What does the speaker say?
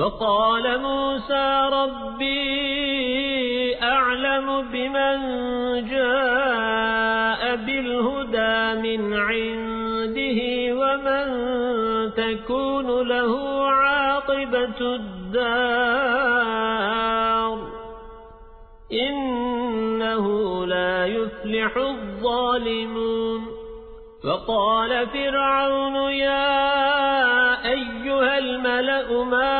فقال موسى ربي أعلم بمن جاء بالهدى من عنده ومن تكون له عاقبة الدار إنه لا يفلح الظالمون فقال فرعون يا أيها الملأ ما